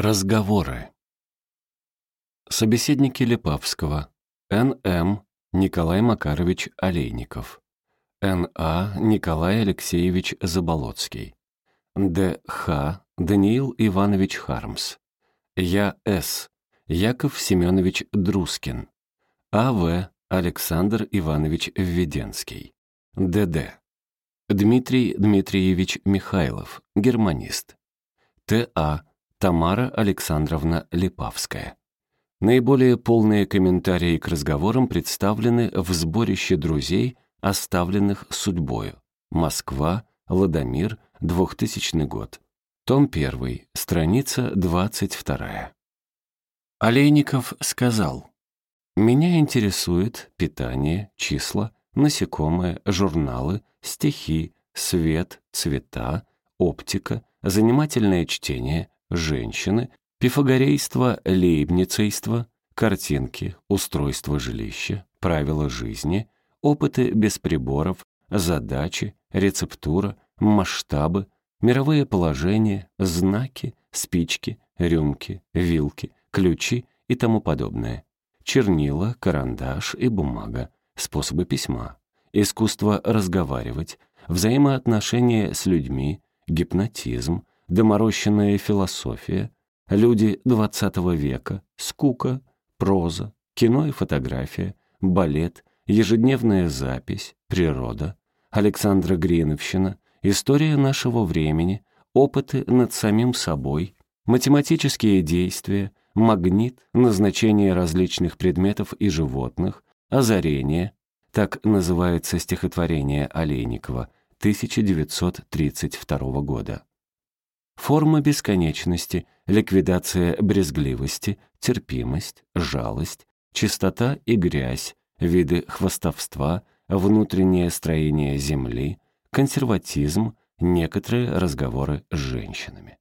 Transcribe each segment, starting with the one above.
Разговоры. Собеседники Лепавского. Н.М. Николай Макарович Олейников. Н.А. Николай Алексеевич Заболоцкий. Д.Х. Даниил Иванович Хармс. Я.С. Яков Семенович Друскин. А.В. Александр Иванович Введенский. Д.Д. Дмитрий Дмитриевич Михайлов, германист. Т.А. Тамара Александровна Липавская. Наиболее полные комментарии к разговорам представлены в сборище друзей, оставленных судьбою. Москва, Ладомир, 2000 год. Том 1, страница 22. Олейников сказал, «Меня интересует питание, числа, насекомые, журналы, стихи, свет, цвета, оптика, занимательное чтение, женщины, пифагорейство, лейбницейство, картинки, устройство жилища, правила жизни, опыты без приборов, задачи, рецептура, масштабы, мировые положения, знаки, спички, рюмки, вилки, ключи и тому подобное, чернила, карандаш и бумага, способы письма, искусство разговаривать, взаимоотношения с людьми, гипнотизм, доморощенная философия, люди XX века, скука, проза, кино и фотография, балет, ежедневная запись, природа, Александра Гриновщина, история нашего времени, опыты над самим собой, математические действия, магнит, назначение различных предметов и животных, озарение, так называется стихотворение Олейникова, 1932 года форма бесконечности, ликвидация брезгливости, терпимость, жалость, чистота и грязь, виды хвостовства, внутреннее строение Земли, консерватизм, некоторые разговоры с женщинами.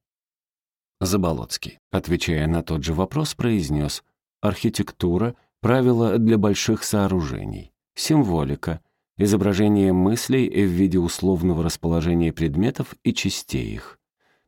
Заболоцкий, отвечая на тот же вопрос, произнес «Архитектура — правила для больших сооружений, символика — изображение мыслей в виде условного расположения предметов и частей их,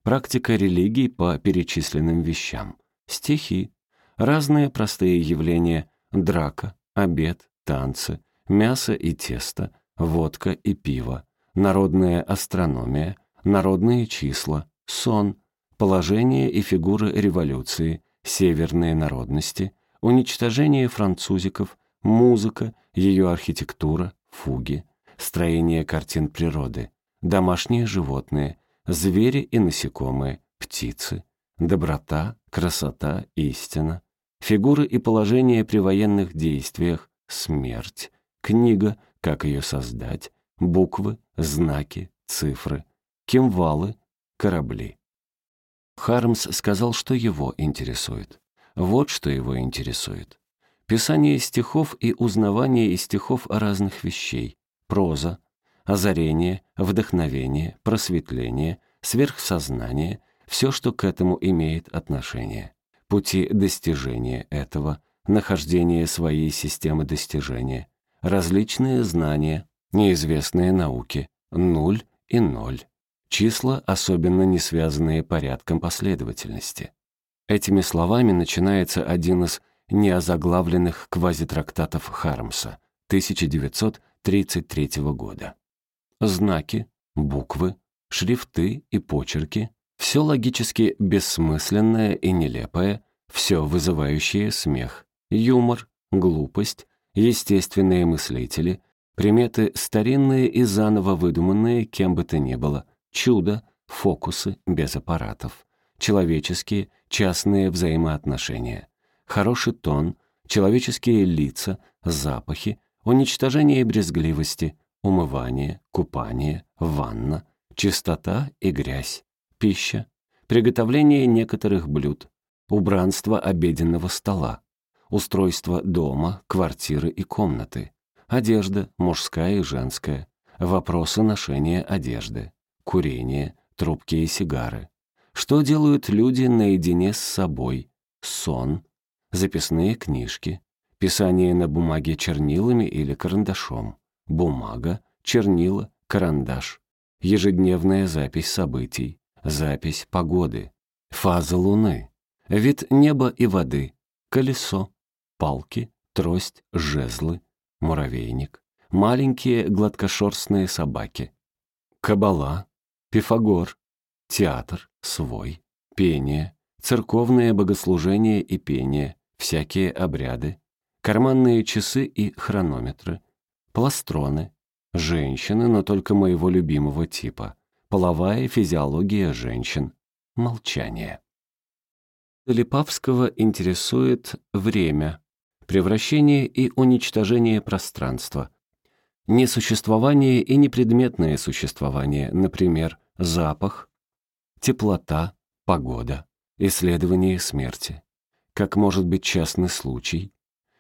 практика религий по перечисленным вещам, стихи, разные простые явления, драка, обед, танцы, мясо и тесто, водка и пиво, народная астрономия, народные числа, сон, положение и фигуры революции, северные народности, уничтожение французиков, музыка, ее архитектура, фуги, строение картин природы, домашние животные, звери и насекомые, птицы, доброта, красота, истина, фигуры и положения при военных действиях, смерть, книга, как ее создать, буквы, знаки, цифры, кимвалы, корабли. Хармс сказал, что его интересует. Вот что его интересует. Писание стихов и узнавание из стихов разных вещей, проза, озарение, вдохновение, просветление, сверхсознание, все, что к этому имеет отношение, пути достижения этого, нахождение своей системы достижения, различные знания, неизвестные науки, нуль и ноль, числа, особенно не связанные порядком последовательности. Этими словами начинается один из неозаглавленных квазитрактатов Хармса 1933 года знаки, буквы, шрифты и почерки, все логически бессмысленное и нелепое, все вызывающее смех, юмор, глупость, естественные мыслители, приметы старинные и заново выдуманные кем бы то ни было, чудо, фокусы без аппаратов, человеческие, частные взаимоотношения, хороший тон, человеческие лица, запахи, уничтожение брезгливости, умывание, купание, ванна, чистота и грязь, пища, приготовление некоторых блюд, убранство обеденного стола, устройство дома, квартиры и комнаты, одежда, мужская и женская, вопросы ношения одежды, курение, трубки и сигары. Что делают люди наедине с собой? Сон, записные книжки, писание на бумаге чернилами или карандашом, бумага, чернила, карандаш, ежедневная запись событий, запись погоды, фаза Луны, вид неба и воды, колесо, палки, трость, жезлы, муравейник, маленькие гладкошерстные собаки, кабала, пифагор, театр, свой, пение, церковное богослужение и пение, всякие обряды, карманные часы и хронометры, пластроны, женщины, но только моего любимого типа, половая физиология женщин, молчание. Липавского интересует время, превращение и уничтожение пространства, несуществование и непредметное существование, например, запах, теплота, погода, исследование смерти, как может быть частный случай,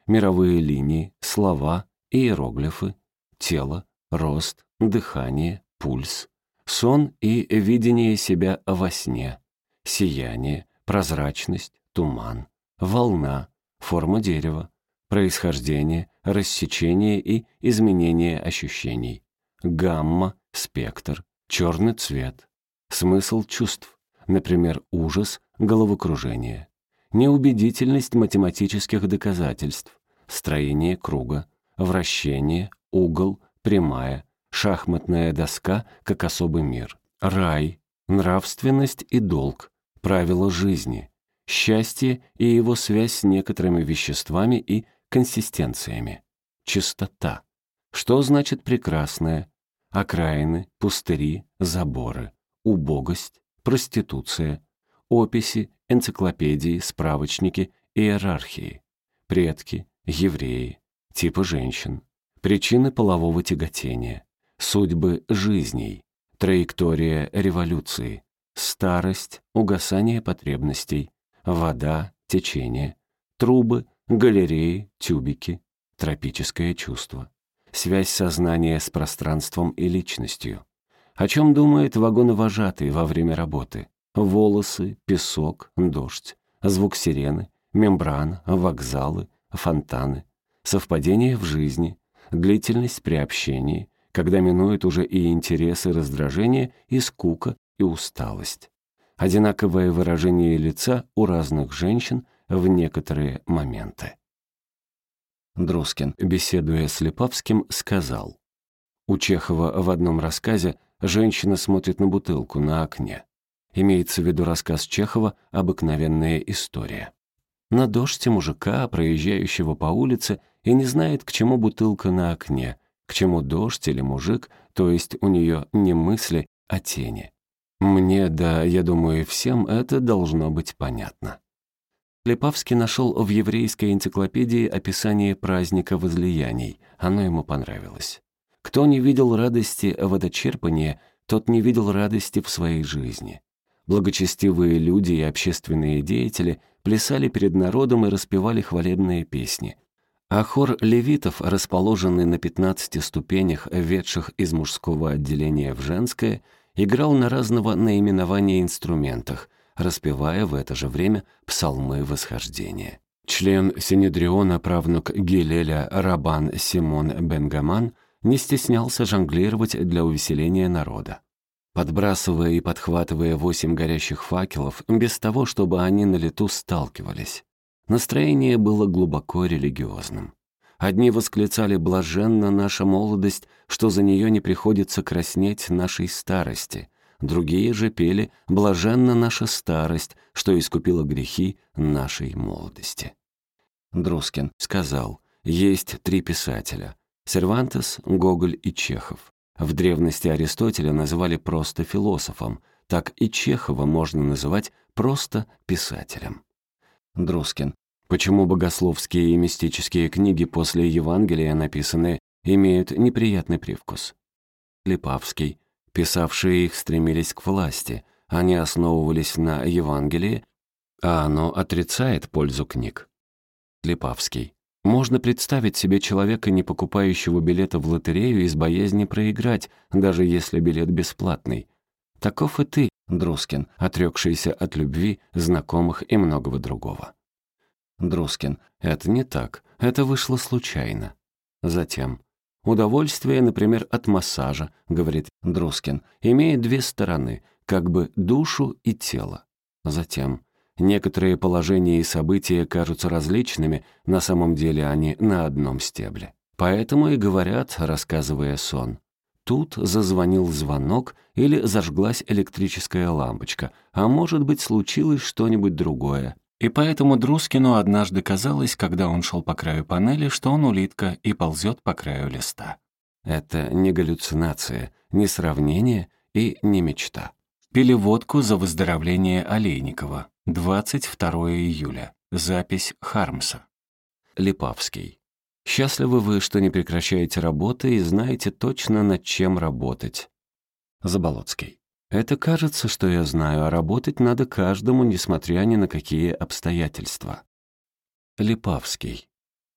мировые линии, слова, иероглифы, тело, рост, дыхание, пульс, сон и видение себя во сне, сияние, прозрачность, туман, волна, форма дерева, происхождение, рассечение и изменение ощущений, гамма, спектр, черный цвет, смысл чувств, например, ужас, головокружение, неубедительность математических доказательств, строение круга, вращение, угол, прямая, шахматная доска как особый мир, рай, нравственность и долг, правила жизни, счастье и его связь с некоторыми веществами и консистенциями, чистота. Что значит прекрасное? Окраины, пустыри, заборы, убогость, проституция, описи, энциклопедии, справочники, иерархии, предки, евреи, типы женщин, причины полового тяготения, судьбы жизней, траектория революции, старость, угасание потребностей, вода, течение, трубы, галереи, тюбики, тропическое чувство, связь сознания с пространством и личностью, о чем думает вагоновожатый во время работы, волосы, песок, дождь, звук сирены, мембрана, вокзалы, фонтаны, совпадение в жизни, длительность при общении, когда минуют уже и интересы раздражения, и скука, и усталость. Одинаковое выражение лица у разных женщин в некоторые моменты. Друскин, беседуя с Липовским, сказал, «У Чехова в одном рассказе женщина смотрит на бутылку на окне. Имеется в виду рассказ Чехова «Обыкновенная история». На дождь мужика, проезжающего по улице, и не знает, к чему бутылка на окне, к чему дождь или мужик, то есть у нее не мысли, а тени. Мне, да, я думаю, всем это должно быть понятно. Липавский нашел в еврейской энциклопедии описание праздника возлияний. Оно ему понравилось. Кто не видел радости водочерпания, тот не видел радости в своей жизни. Благочестивые люди и общественные деятели плясали перед народом и распевали хвалебные песни. А хор левитов, расположенный на 15 ступенях, ведших из мужского отделения в женское, играл на разного наименования инструментах, распевая в это же время псалмы восхождения. Член Синедриона, правнук Гилеля Рабан Симон Бенгаман, не стеснялся жонглировать для увеселения народа подбрасывая и подхватывая восемь горящих факелов, без того, чтобы они на лету сталкивались. Настроение было глубоко религиозным. Одни восклицали «блаженна наша молодость, что за нее не приходится краснеть нашей старости», другие же пели «блаженна наша старость, что искупила грехи нашей молодости». Друскин сказал, есть три писателя — Сервантес, Гоголь и Чехов. В древности Аристотеля называли просто философом, так и Чехова можно называть просто писателем. Друскин. Почему богословские и мистические книги после Евангелия написаны, имеют неприятный привкус? Липавский. Писавшие их стремились к власти, они основывались на Евангелии, а оно отрицает пользу книг. Липавский. Можно представить себе человека, не покупающего билета в лотерею из боязни проиграть, даже если билет бесплатный. Таков и ты, Друскин, отрекшийся от любви, знакомых и многого другого. Друскин. Это не так. Это вышло случайно. Затем. Удовольствие, например, от массажа, говорит Друскин, имеет две стороны, как бы душу и тело. Затем. Некоторые положения и события кажутся различными, на самом деле они на одном стебле. Поэтому и говорят, рассказывая сон. Тут зазвонил звонок или зажглась электрическая лампочка, а может быть, случилось что-нибудь другое. И поэтому Друскину однажды казалось, когда он шел по краю панели, что он улитка и ползет по краю листа. Это не галлюцинация, не сравнение и не мечта. Пили водку за выздоровление Олейникова. 22 июля. Запись Хармса. Липавский. Счастливы вы, что не прекращаете работы и знаете точно, над чем работать. Заболоцкий. Это кажется, что я знаю, а работать надо каждому, несмотря ни на какие обстоятельства. Липавский.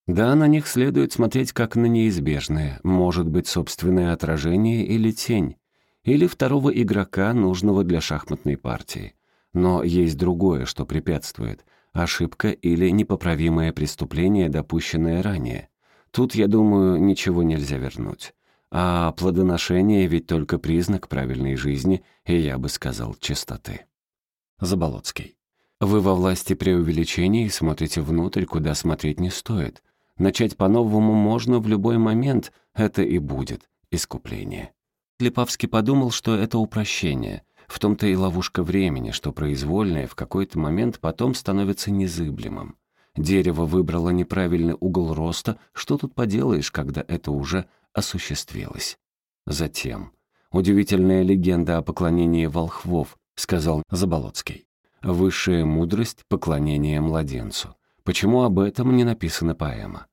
Да, на них следует смотреть как на неизбежное, может быть, собственное отражение или тень, или второго игрока, нужного для шахматной партии. Но есть другое, что препятствует — ошибка или непоправимое преступление, допущенное ранее. Тут, я думаю, ничего нельзя вернуть. А плодоношение ведь только признак правильной жизни, и я бы сказал, чистоты. Заболоцкий. Вы во власти преувеличений смотрите внутрь, куда смотреть не стоит. Начать по-новому можно в любой момент, это и будет искупление. Липавский подумал, что это упрощение. В том-то и ловушка времени, что произвольное в какой-то момент потом становится незыблемым. Дерево выбрало неправильный угол роста, что тут поделаешь, когда это уже осуществилось. Затем. «Удивительная легенда о поклонении волхвов», — сказал Заболоцкий. «Высшая мудрость — поклонение младенцу. Почему об этом не написана поэма?»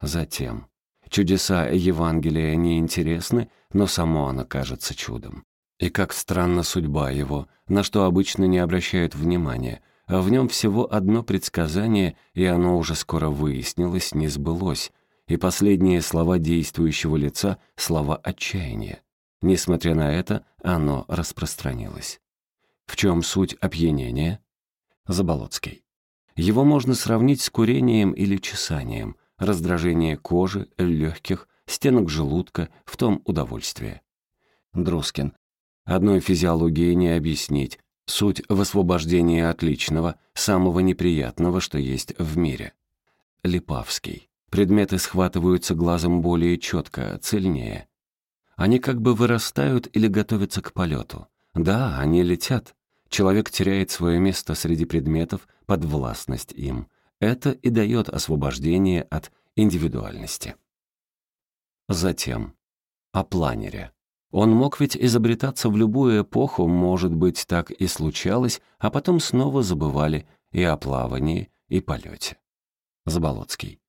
Затем. Чудеса Евангелия неинтересны, но само оно кажется чудом. И как странна судьба его, на что обычно не обращают внимания, а в нем всего одно предсказание, и оно уже скоро выяснилось, не сбылось, и последние слова действующего лица — слова отчаяния. Несмотря на это, оно распространилось. В чем суть опьянения? Заболоцкий. Его можно сравнить с курением или чесанием — раздражение кожи, легких, стенок желудка, в том удовольствие. Друскин. Одной физиологии не объяснить. Суть в освобождении от самого неприятного, что есть в мире. Липавский. Предметы схватываются глазом более четко, цельнее. Они как бы вырастают или готовятся к полету. Да, они летят. Человек теряет свое место среди предметов, подвластность им. Это и дает освобождение от индивидуальности. Затем, о планере. Он мог ведь изобретаться в любую эпоху, может быть, так и случалось, а потом снова забывали и о плавании, и полете. Заболоцкий.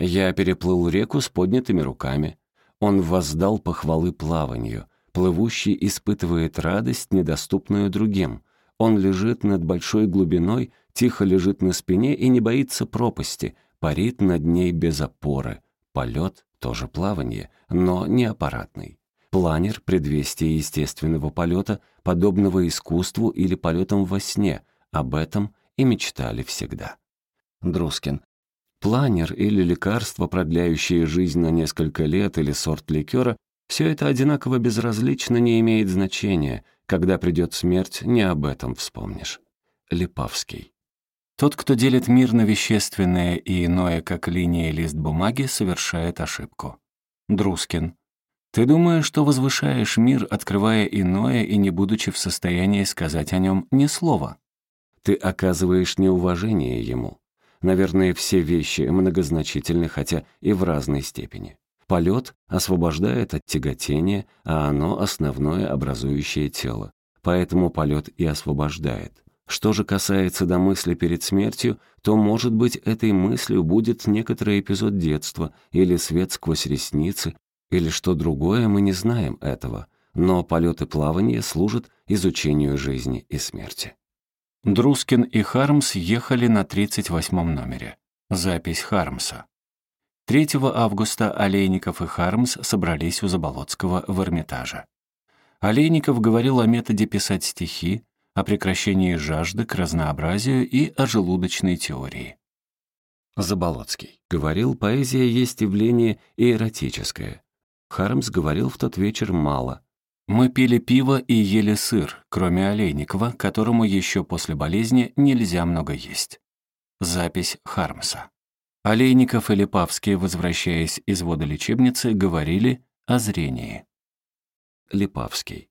Я переплыл реку с поднятыми руками. Он воздал похвалы плаванию. Плывущий испытывает радость, недоступную другим. Он лежит над большой глубиной тихо лежит на спине и не боится пропасти, парит над ней без опоры. Полет — тоже плавание, но не аппаратный. Планер — предвестие естественного полета, подобного искусству или полетам во сне. Об этом и мечтали всегда. Друскин. Планер или лекарство, продляющее жизнь на несколько лет, или сорт ликера — все это одинаково безразлично не имеет значения. Когда придет смерть, не об этом вспомнишь. Липавский. Тот, кто делит мир на вещественное и иное, как линия и лист бумаги, совершает ошибку. Друскин. Ты думаешь, что возвышаешь мир, открывая иное и не будучи в состоянии сказать о нем ни слова? Ты оказываешь неуважение ему. Наверное, все вещи многозначительны, хотя и в разной степени. Полет освобождает от тяготения, а оно — основное образующее тело. Поэтому полет и освобождает. Что же касается до мысли перед смертью, то, может быть, этой мыслью будет некоторый эпизод детства, или свет сквозь ресницы, или что другое, мы не знаем этого, но полет и плавание служат изучению жизни и смерти. Друскин и Хармс ехали на 38-м номере. Запись Хармса. 3 августа Олейников и Хармс собрались у Заболоцкого в Эрмитаже. Олейников говорил о методе писать стихи, о прекращении жажды к разнообразию и о желудочной теории. Заболоцкий говорил, поэзия есть явление и эротическое. Хармс говорил в тот вечер мало. Мы пили пиво и ели сыр, кроме Олейникова, которому еще после болезни нельзя много есть. Запись Хармса. Олейников и Липавский, возвращаясь из водолечебницы, говорили о зрении. Липавский.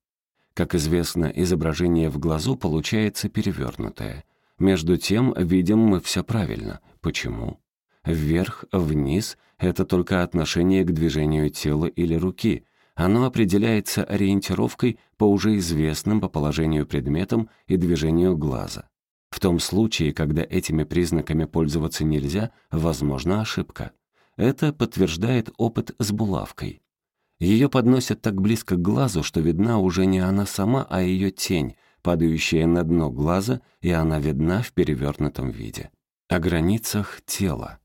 Как известно, изображение в глазу получается перевернутое. Между тем, видим мы все правильно. Почему? Вверх, вниз — это только отношение к движению тела или руки. Оно определяется ориентировкой по уже известным по положению предметам и движению глаза. В том случае, когда этими признаками пользоваться нельзя, возможна ошибка. Это подтверждает опыт с булавкой. Ее подносят так близко к глазу, что видна уже не она сама, а ее тень, падающая на дно глаза, и она видна в перевернутом виде. О границах тела.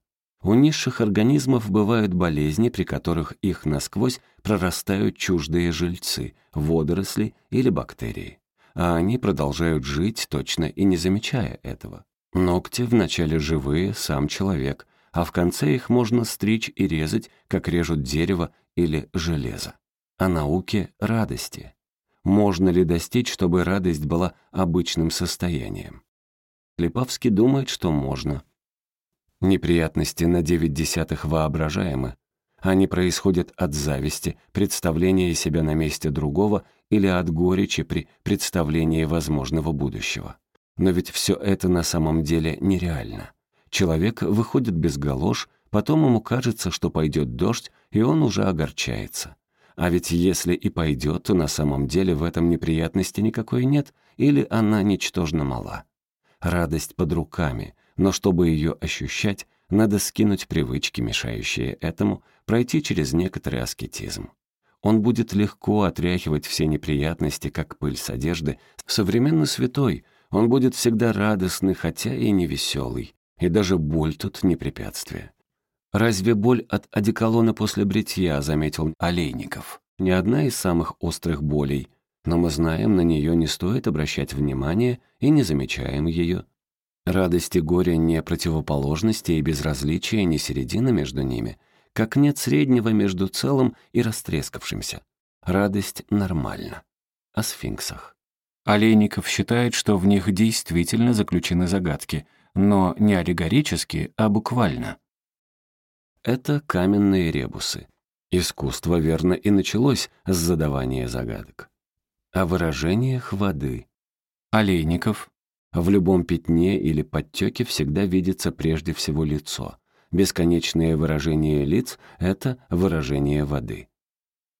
У низших организмов бывают болезни, при которых их насквозь прорастают чуждые жильцы, водоросли или бактерии. А они продолжают жить точно и не замечая этого. Ногти вначале живые, сам человек, а в конце их можно стричь и резать, как режут дерево или железо. О науке радости. Можно ли достичь, чтобы радость была обычным состоянием? Липавский думает, что можно. Неприятности на девять десятых воображаемы. Они происходят от зависти, представления себя на месте другого или от горечи при представлении возможного будущего. Но ведь все это на самом деле нереально. Человек выходит без галош, потом ему кажется, что пойдет дождь, и он уже огорчается. А ведь если и пойдет, то на самом деле в этом неприятности никакой нет, или она ничтожно мала. Радость под руками, но чтобы ее ощущать, надо скинуть привычки, мешающие этому, пройти через некоторый аскетизм. Он будет легко отряхивать все неприятности, как пыль с одежды. Современно святой, он будет всегда радостный, хотя и невеселый. И даже боль тут не препятствие. «Разве боль от одеколона после бритья?» — заметил Олейников. «Не одна из самых острых болей, но мы знаем, на нее не стоит обращать внимание и не замечаем ее. Радость и горе не противоположности и безразличие не середина между ними, как нет среднего между целым и растрескавшимся. Радость нормальна. О сфинксах. Олейников считает, что в них действительно заключены загадки — но не аллегорически, а буквально. Это каменные ребусы. Искусство, верно, и началось с задавания загадок. О выражениях воды. Олейников. В любом пятне или подтеке всегда видится прежде всего лицо. Бесконечное выражение лиц — это выражение воды.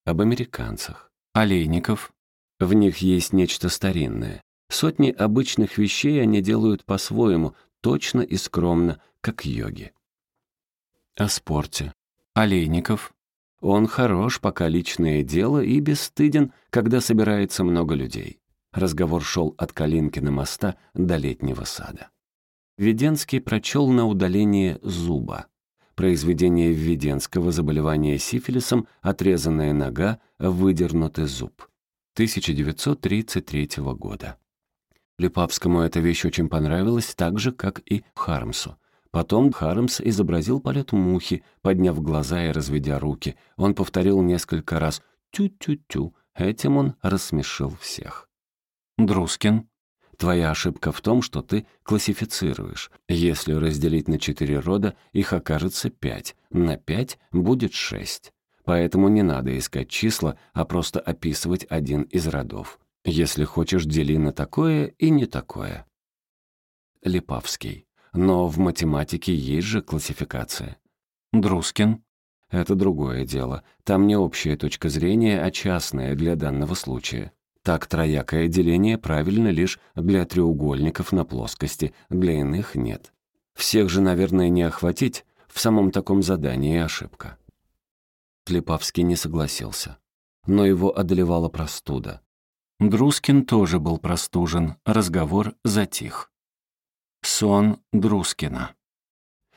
Об американцах. Олейников. В них есть нечто старинное. Сотни обычных вещей они делают по-своему, точно и скромно, как йоги. О спорте. Олейников. Он хорош, пока личное дело, и бесстыден, когда собирается много людей. Разговор шел от Калинкина моста до летнего сада. Веденский прочел на удаление зуба. Произведение Введенского заболевания сифилисом «Отрезанная нога, выдернутый зуб». 1933 года. Липавскому эта вещь очень понравилась, так же, как и Хармсу. Потом Хармс изобразил полет мухи, подняв глаза и разведя руки. Он повторил несколько раз «тю-тю-тю». Этим он рассмешил всех. Друскин. Твоя ошибка в том, что ты классифицируешь. Если разделить на четыре рода, их окажется пять. На пять будет шесть. Поэтому не надо искать числа, а просто описывать один из родов. Если хочешь, дели на такое и не такое. Липавский. Но в математике есть же классификация. Друскин. Это другое дело. Там не общая точка зрения, а частная для данного случая. Так троякое деление правильно лишь для треугольников на плоскости, для иных нет. Всех же, наверное, не охватить, в самом таком задании ошибка. Липавский не согласился. Но его одолевала простуда. Друскин тоже был простужен, разговор затих. Сон Друскина.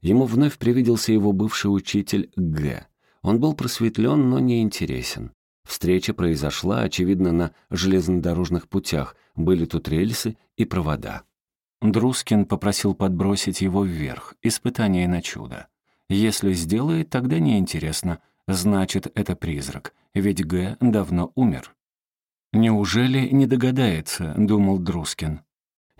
Ему вновь привиделся его бывший учитель Г. Он был просветлен, но не интересен. Встреча произошла, очевидно, на железнодорожных путях, были тут рельсы и провода. Друскин попросил подбросить его вверх, испытание на чудо. Если сделает, тогда неинтересно, значит, это призрак, ведь Г давно умер. «Неужели не догадается?» — думал Друскин.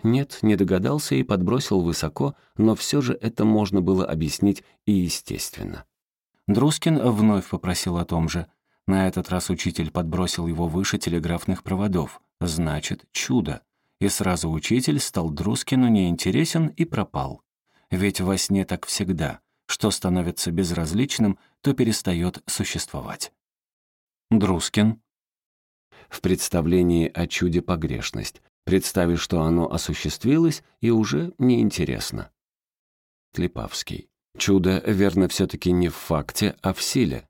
Нет, не догадался и подбросил высоко, но все же это можно было объяснить и естественно. Друскин вновь попросил о том же. На этот раз учитель подбросил его выше телеграфных проводов. Значит, чудо. И сразу учитель стал Друскину неинтересен и пропал. Ведь во сне так всегда. Что становится безразличным, то перестает существовать. Друскин. В представлении о чуде погрешность. Представив, что оно осуществилось, и уже неинтересно. Клепавский. Чудо, верно, все-таки не в факте, а в силе.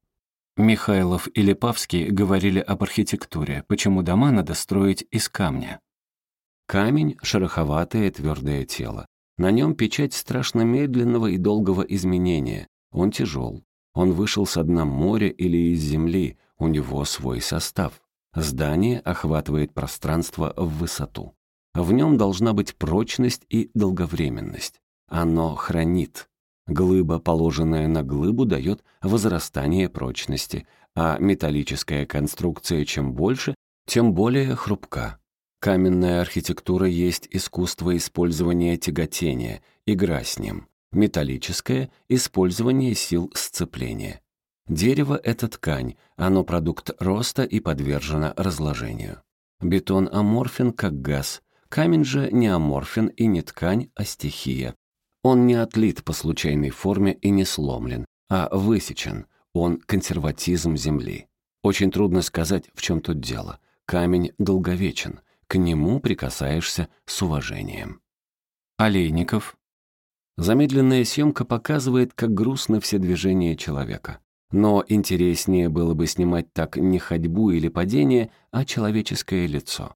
Михайлов и Липавский говорили об архитектуре, почему дома надо строить из камня. Камень — шероховатое твердое тело. На нем печать страшно медленного и долгого изменения. Он тяжел. Он вышел с дна моря или из земли, у него свой состав. Здание охватывает пространство в высоту. В нем должна быть прочность и долговременность. Оно хранит. Глыба, положенная на глыбу, дает возрастание прочности, а металлическая конструкция чем больше, тем более хрупка. Каменная архитектура есть искусство использования тяготения, игра с ним. Металлическое — использование сил сцепления. Дерево — это ткань, оно продукт роста и подвержено разложению. Бетон аморфен, как газ. Камень же не аморфен и не ткань, а стихия. Он не отлит по случайной форме и не сломлен, а высечен. Он консерватизм Земли. Очень трудно сказать, в чем тут дело. Камень долговечен. К нему прикасаешься с уважением. Олейников. Замедленная съемка показывает, как грустны все движения человека. Но интереснее было бы снимать так не ходьбу или падение, а человеческое лицо.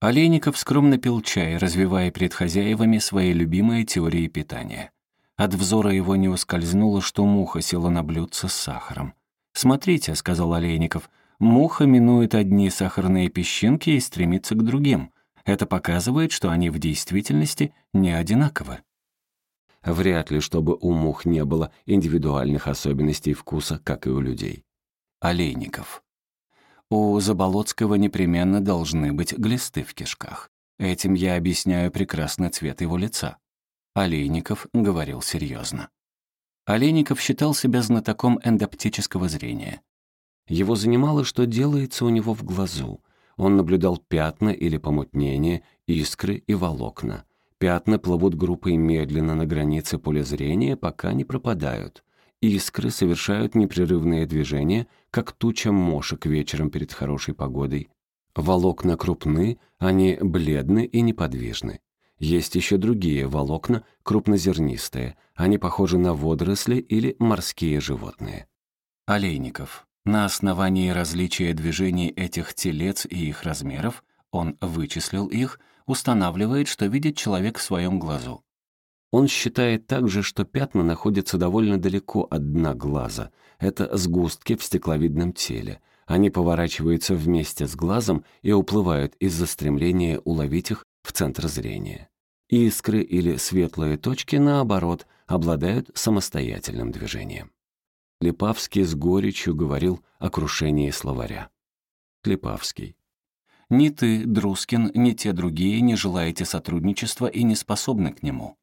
Олейников скромно пил чай, развивая перед хозяевами свои любимые теории питания. От взора его не ускользнуло, что муха села на блюдце с сахаром. «Смотрите», — сказал Олейников, — «муха минует одни сахарные песчинки и стремится к другим. Это показывает, что они в действительности не одинаковы». Вряд ли, чтобы у мух не было индивидуальных особенностей вкуса, как и у людей. Олейников. У Заболоцкого непременно должны быть глисты в кишках. Этим я объясняю прекрасный цвет его лица. Олейников говорил серьезно. Олейников считал себя знатоком эндоптического зрения. Его занимало, что делается у него в глазу. Он наблюдал пятна или помутнения, искры и волокна. Пятна плывут группой медленно на границе поля зрения, пока не пропадают. Искры совершают непрерывные движения, как туча мошек вечером перед хорошей погодой. Волокна крупны, они бледны и неподвижны. Есть еще другие волокна, крупнозернистые. Они похожи на водоросли или морские животные. Олейников. На основании различия движений этих телец и их размеров, он вычислил их – устанавливает, что видит человек в своем глазу. Он считает также, что пятна находятся довольно далеко от дна глаза. Это сгустки в стекловидном теле. Они поворачиваются вместе с глазом и уплывают из-за стремления уловить их в центр зрения. Искры или светлые точки, наоборот, обладают самостоятельным движением. Липавский с горечью говорил о крушении словаря. Клепавский. Ни ты, Друскин, ни те другие не желаете сотрудничества и не способны к нему.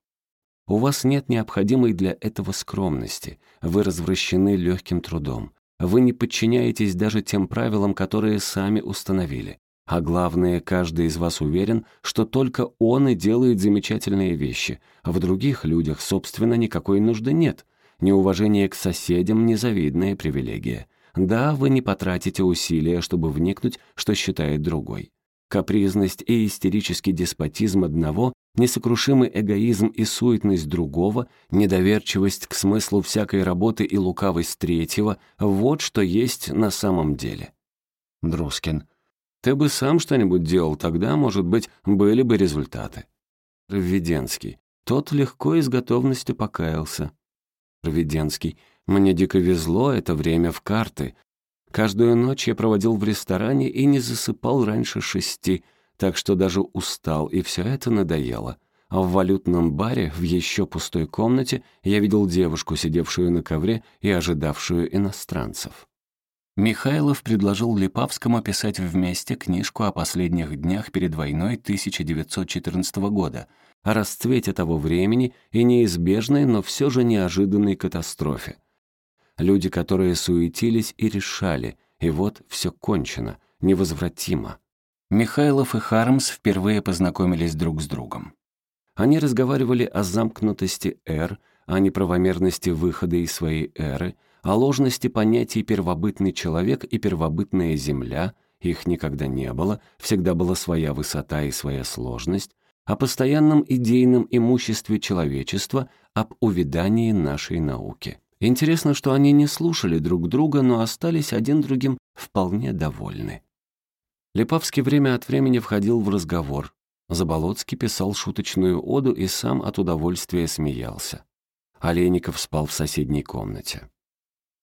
У вас нет необходимой для этого скромности. Вы развращены легким трудом. Вы не подчиняетесь даже тем правилам, которые сами установили. А главное, каждый из вас уверен, что только он и делает замечательные вещи, в других людях, собственно, никакой нужды нет. Неуважение к соседям – незавидная привилегия. Да, вы не потратите усилия, чтобы вникнуть, что считает другой. Капризность и истерический деспотизм одного, несокрушимый эгоизм и суетность другого, недоверчивость к смыслу всякой работы и лукавость третьего — вот что есть на самом деле. Друскин. Ты бы сам что-нибудь делал, тогда, может быть, были бы результаты. Введенский. Тот легко и с готовностью покаялся. Введенский. Мне дико везло это время в карты. Каждую ночь я проводил в ресторане и не засыпал раньше шести, так что даже устал, и все это надоело. А в валютном баре, в еще пустой комнате, я видел девушку, сидевшую на ковре и ожидавшую иностранцев. Михайлов предложил Липавскому писать вместе книжку о последних днях перед войной 1914 года, о расцвете того времени и неизбежной, но все же неожиданной катастрофе. Люди, которые суетились и решали, и вот все кончено, невозвратимо. Михайлов и Хармс впервые познакомились друг с другом. Они разговаривали о замкнутости эр, о неправомерности выхода из своей эры, о ложности понятий первобытный человек и первобытная земля, их никогда не было, всегда была своя высота и своя сложность, о постоянном идейном имуществе человечества, об увядании нашей науки. Интересно, что они не слушали друг друга, но остались один другим вполне довольны. Липавский время от времени входил в разговор. Заболоцкий писал шуточную оду и сам от удовольствия смеялся. Олейников спал в соседней комнате.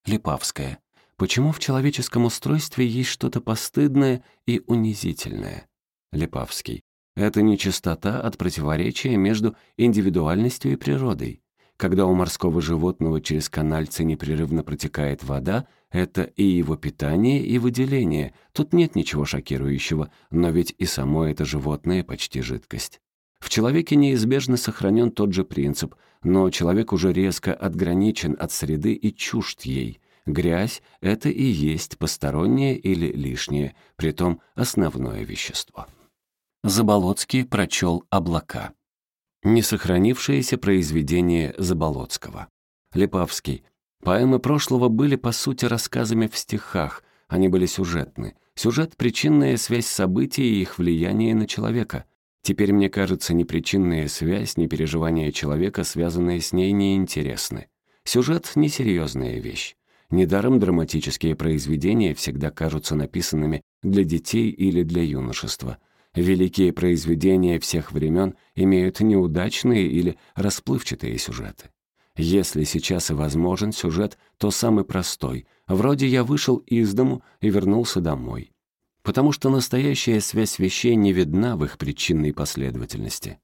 Липавская. Почему в человеческом устройстве есть что-то постыдное и унизительное? Липавский. Это не чистота от противоречия между индивидуальностью и природой. Когда у морского животного через канальцы непрерывно протекает вода, это и его питание, и выделение. Тут нет ничего шокирующего, но ведь и само это животное почти жидкость. В человеке неизбежно сохранен тот же принцип, но человек уже резко отграничен от среды и чужд ей. Грязь — это и есть постороннее или лишнее, притом основное вещество. Заболоцкий прочел «Облака». Несохранившееся произведение Заболоцкого. Липавский. Поэмы прошлого были, по сути, рассказами в стихах. Они были сюжетны. Сюжет — причинная связь событий и их влияние на человека. Теперь, мне кажется, ни причинная связь, ни переживания человека, связанные с ней, не интересны. Сюжет — несерьезная вещь. Недаром драматические произведения всегда кажутся написанными для детей или для юношества — Великие произведения всех времен имеют неудачные или расплывчатые сюжеты. Если сейчас и возможен сюжет, то самый простой. Вроде я вышел из дому и вернулся домой. Потому что настоящая связь вещей не видна в их причинной последовательности.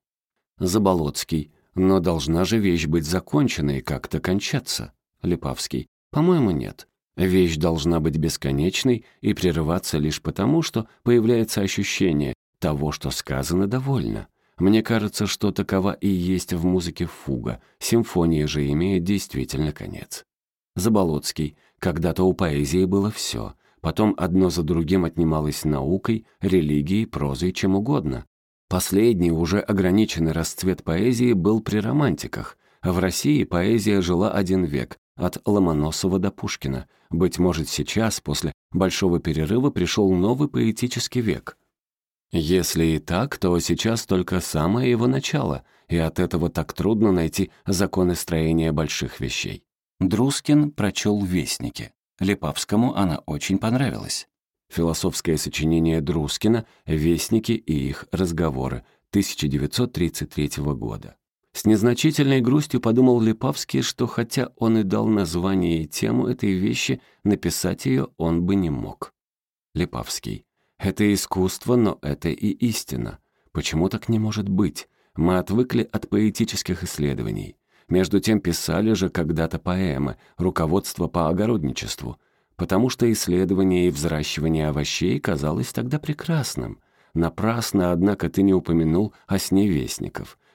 Заболоцкий. Но должна же вещь быть законченной и как-то кончаться. Липавский. По-моему, нет. Вещь должна быть бесконечной и прерываться лишь потому, что появляется ощущение, того, что сказано, довольно. Мне кажется, что такова и есть в музыке фуга. Симфония же имеет действительно конец. Заболоцкий. Когда-то у поэзии было все. Потом одно за другим отнималось наукой, религией, прозой, чем угодно. Последний, уже ограниченный расцвет поэзии был при романтиках. В России поэзия жила один век, от Ломоносова до Пушкина. Быть может, сейчас, после большого перерыва, пришел новый поэтический век — если и так, то сейчас только самое его начало, и от этого так трудно найти законы строения больших вещей. Друскин прочел «Вестники». Липавскому она очень понравилась. Философское сочинение Друскина «Вестники и их разговоры» 1933 года. С незначительной грустью подумал Липавский, что хотя он и дал название и тему этой вещи, написать ее он бы не мог. Липавский. Это искусство, но это и истина. Почему так не может быть? Мы отвыкли от поэтических исследований. Между тем писали же когда-то поэмы, руководство по огородничеству, потому что исследование и взращивание овощей казалось тогда прекрасным. Напрасно, однако, ты не упомянул о сне.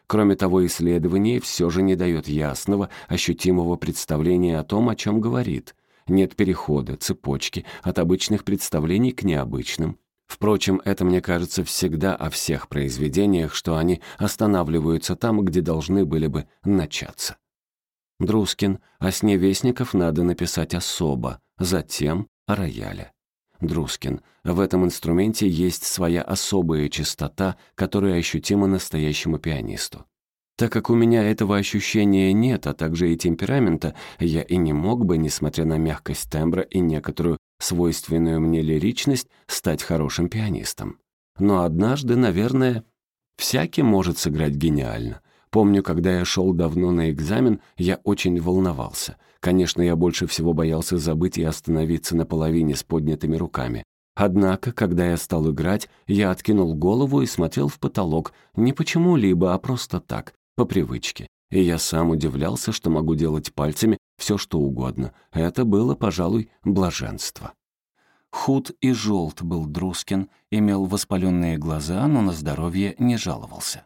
Кроме того, исследование все же не дает ясного, ощутимого представления о том, о чем говорит. Нет перехода, цепочки от обычных представлений к необычным. Впрочем, это, мне кажется, всегда о всех произведениях, что они останавливаются там, где должны были бы начаться. Друскин, о сне вестников надо написать особо, затем о рояле. Друскин, в этом инструменте есть своя особая чистота, которая ощутима настоящему пианисту. Так как у меня этого ощущения нет, а также и темперамента, я и не мог бы, несмотря на мягкость тембра и некоторую свойственную мне лиричность, стать хорошим пианистом. Но однажды, наверное, всякий может сыграть гениально. Помню, когда я шел давно на экзамен, я очень волновался. Конечно, я больше всего боялся забыть и остановиться на половине с поднятыми руками. Однако, когда я стал играть, я откинул голову и смотрел в потолок, не почему-либо, а просто так, по привычке. И я сам удивлялся, что могу делать пальцами все, что угодно. Это было, пожалуй, блаженство. Худ и желт был Друскин, имел воспаленные глаза, но на здоровье не жаловался.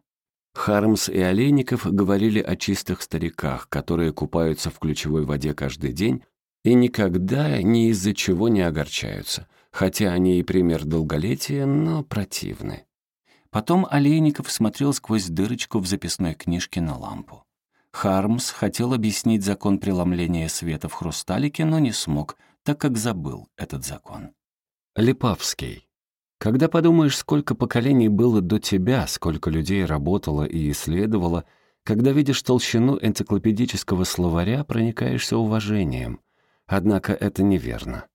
Хармс и Олейников говорили о чистых стариках, которые купаются в ключевой воде каждый день и никогда ни из-за чего не огорчаются, хотя они и пример долголетия, но противны. Потом Олейников смотрел сквозь дырочку в записной книжке на лампу. Хармс хотел объяснить закон преломления света в хрусталике, но не смог, так как забыл этот закон. Липавский. Когда подумаешь, сколько поколений было до тебя, сколько людей работало и исследовало, когда видишь толщину энциклопедического словаря, проникаешься уважением. Однако это неверно.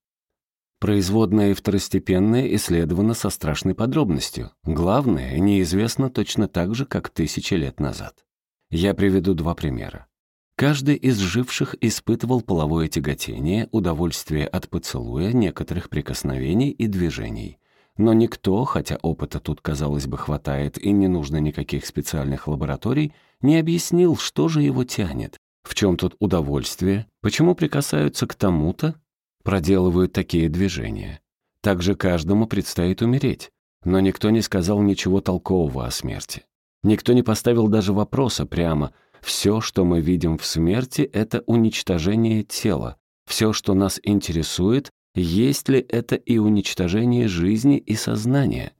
Производное и второстепенное исследовано со страшной подробностью. Главное, неизвестно точно так же, как тысячи лет назад. Я приведу два примера. Каждый из живших испытывал половое тяготение, удовольствие от поцелуя, некоторых прикосновений и движений. Но никто, хотя опыта тут, казалось бы, хватает и не нужно никаких специальных лабораторий, не объяснил, что же его тянет, в чем тут удовольствие, почему прикасаются к тому-то, проделывают такие движения. Также каждому предстоит умереть, но никто не сказал ничего толкового о смерти. Никто не поставил даже вопроса прямо «все, что мы видим в смерти, это уничтожение тела», все, что нас интересует, есть ли это и уничтожение жизни и сознания?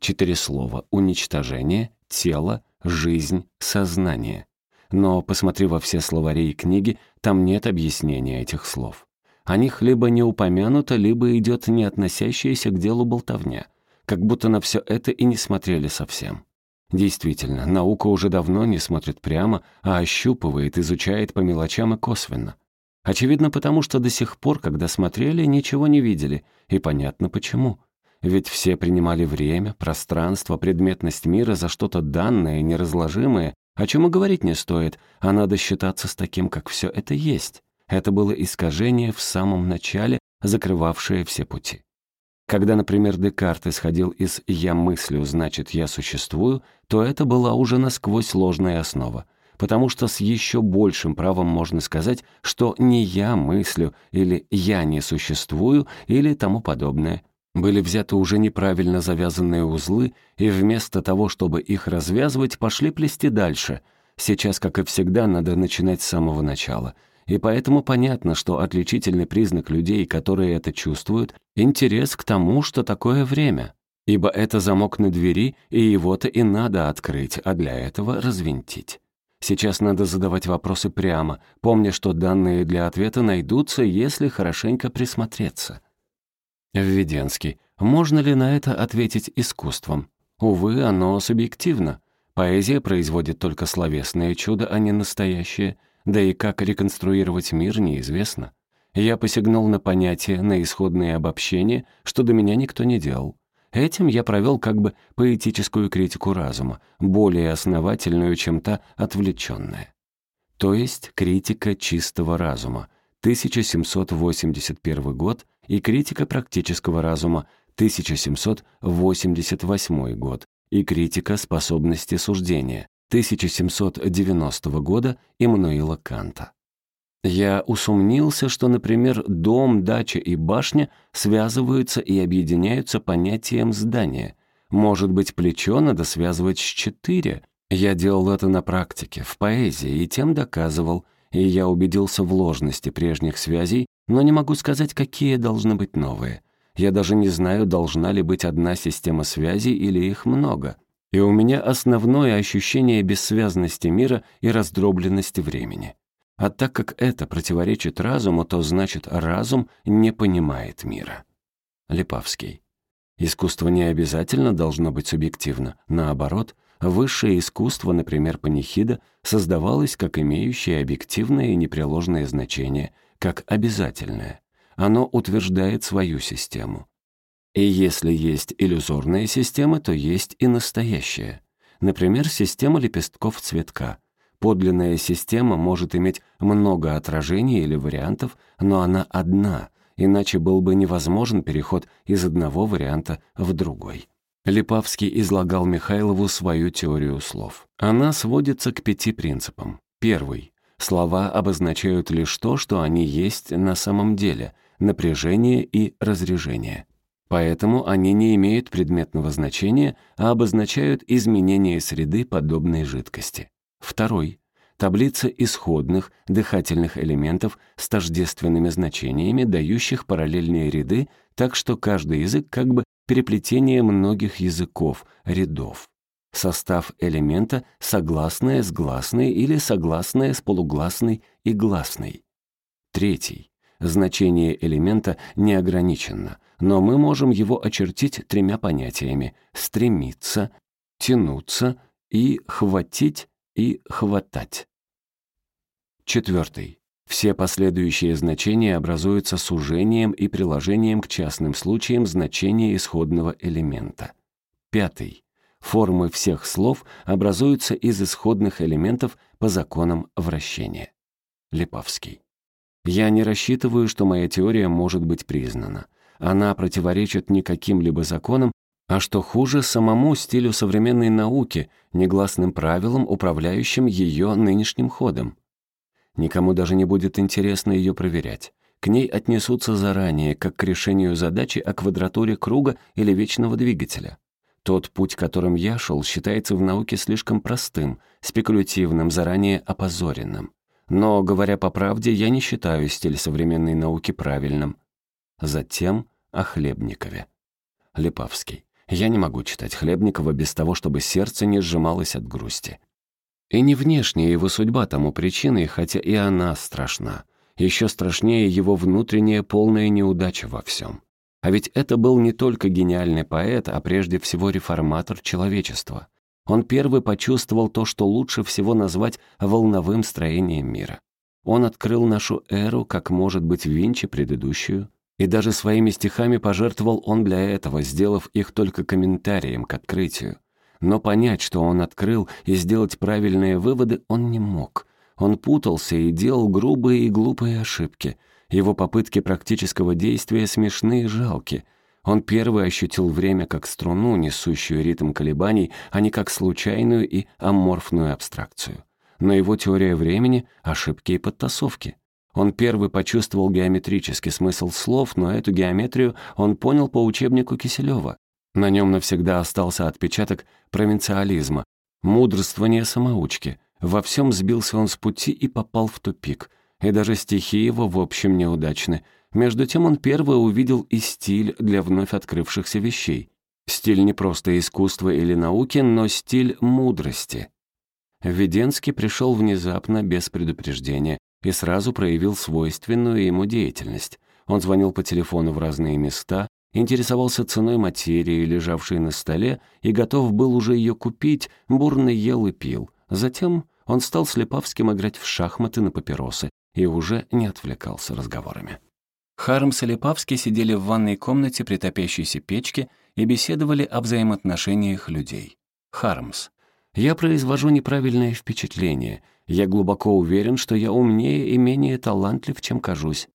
Четыре слова «уничтожение», «тело», «жизнь», «сознание». Но посмотри во все словари и книги, там нет объяснения этих слов. О них либо не упомянуто, либо идет не относящаяся к делу болтовня, как будто на все это и не смотрели совсем. Действительно, наука уже давно не смотрит прямо, а ощупывает, изучает по мелочам и косвенно. Очевидно, потому что до сих пор, когда смотрели, ничего не видели, и понятно почему. Ведь все принимали время, пространство, предметность мира за что-то данное, неразложимое, о чем и говорить не стоит, а надо считаться с таким, как все это есть. Это было искажение в самом начале, закрывавшее все пути. Когда, например, Декарт исходил из «я мыслю, значит, я существую», то это была уже насквозь ложная основа — потому что с еще большим правом можно сказать, что не я мыслю или я не существую или тому подобное. Были взяты уже неправильно завязанные узлы, и вместо того, чтобы их развязывать, пошли плести дальше. Сейчас, как и всегда, надо начинать с самого начала. И поэтому понятно, что отличительный признак людей, которые это чувствуют, интерес к тому, что такое время. Ибо это замок на двери, и его-то и надо открыть, а для этого развинтить. Сейчас надо задавать вопросы прямо, помня, что данные для ответа найдутся, если хорошенько присмотреться. Введенский. Можно ли на это ответить искусством? Увы, оно субъективно. Поэзия производит только словесное чудо, а не настоящее. Да и как реконструировать мир, неизвестно. Я посягнул на понятие, на исходные обобщения, что до меня никто не делал. Этим я провел как бы поэтическую критику разума, более основательную, чем та отвлеченная. То есть критика чистого разума, 1781 год, и критика практического разума, 1788 год, и критика способности суждения, 1790 года Иммануила Канта. Я усомнился, что, например, дом, дача и башня связываются и объединяются понятием здания. Может быть, плечо надо связывать с четыре. Я делал это на практике, в поэзии, и тем доказывал, и я убедился в ложности прежних связей, но не могу сказать, какие должны быть новые. Я даже не знаю, должна ли быть одна система связей или их много. И у меня основное ощущение бессвязности мира и раздробленности времени. А так как это противоречит разуму, то значит разум не понимает мира. Липавский. Искусство не обязательно должно быть субъективно. Наоборот, высшее искусство, например, панихида, создавалось как имеющее объективное и непреложное значение, как обязательное. Оно утверждает свою систему. И если есть иллюзорная система, то есть и настоящая. Например, система лепестков цветка — Подлинная система может иметь много отражений или вариантов, но она одна, иначе был бы невозможен переход из одного варианта в другой. Липавский излагал Михайлову свою теорию слов. Она сводится к пяти принципам. Первый. Слова обозначают лишь то, что они есть на самом деле, напряжение и разрежение. Поэтому они не имеют предметного значения, а обозначают изменение среды подобной жидкости. Второй. Таблица исходных дыхательных элементов с тождественными значениями, дающих параллельные ряды, так что каждый язык как бы переплетение многих языков, рядов. Состав элемента согласное с гласной или согласное с полугласной и гласной. Третий. Значение элемента не ограничено, но мы можем его очертить тремя понятиями — стремиться, тянуться и хватить и хватать. Четвертый. Все последующие значения образуются сужением и приложением к частным случаям значения исходного элемента. Пятый. Формы всех слов образуются из исходных элементов по законам вращения. Липавский. Я не рассчитываю, что моя теория может быть признана. Она противоречит не каким-либо законам, а что хуже самому стилю современной науки, негласным правилам, управляющим ее нынешним ходом. Никому даже не будет интересно ее проверять. К ней отнесутся заранее, как к решению задачи о квадратуре круга или вечного двигателя. Тот путь, которым я шел, считается в науке слишком простым, спекулятивным, заранее опозоренным. Но, говоря по правде, я не считаю стиль современной науки правильным. Затем о Хлебникове. Липавский. Я не могу читать Хлебникова без того, чтобы сердце не сжималось от грусти. И не внешняя его судьба тому причиной, хотя и она страшна. Еще страшнее его внутренняя полная неудача во всем. А ведь это был не только гениальный поэт, а прежде всего реформатор человечества. Он первый почувствовал то, что лучше всего назвать волновым строением мира. Он открыл нашу эру, как может быть Винчи предыдущую, и даже своими стихами пожертвовал он для этого, сделав их только комментарием к открытию. Но понять, что он открыл, и сделать правильные выводы он не мог. Он путался и делал грубые и глупые ошибки — его попытки практического действия смешны и жалки. Он первый ощутил время как струну, несущую ритм колебаний, а не как случайную и аморфную абстракцию. Но его теория времени — ошибки и подтасовки. Он первый почувствовал геометрический смысл слов, но эту геометрию он понял по учебнику Киселева. На нем навсегда остался отпечаток провинциализма, мудрствования самоучки. Во всем сбился он с пути и попал в тупик — и даже стихи его в общем неудачны. Между тем он первый увидел и стиль для вновь открывшихся вещей. Стиль не просто искусства или науки, но стиль мудрости. Введенский пришел внезапно, без предупреждения, и сразу проявил свойственную ему деятельность. Он звонил по телефону в разные места, интересовался ценой материи, лежавшей на столе, и готов был уже ее купить, бурно ел и пил. Затем он стал с Липавским играть в шахматы на папиросы, и уже не отвлекался разговорами. Хармс и Липавский сидели в ванной комнате при топящейся печке и беседовали о взаимоотношениях людей. Хармс. «Я произвожу неправильное впечатление. Я глубоко уверен, что я умнее и менее талантлив, чем кажусь».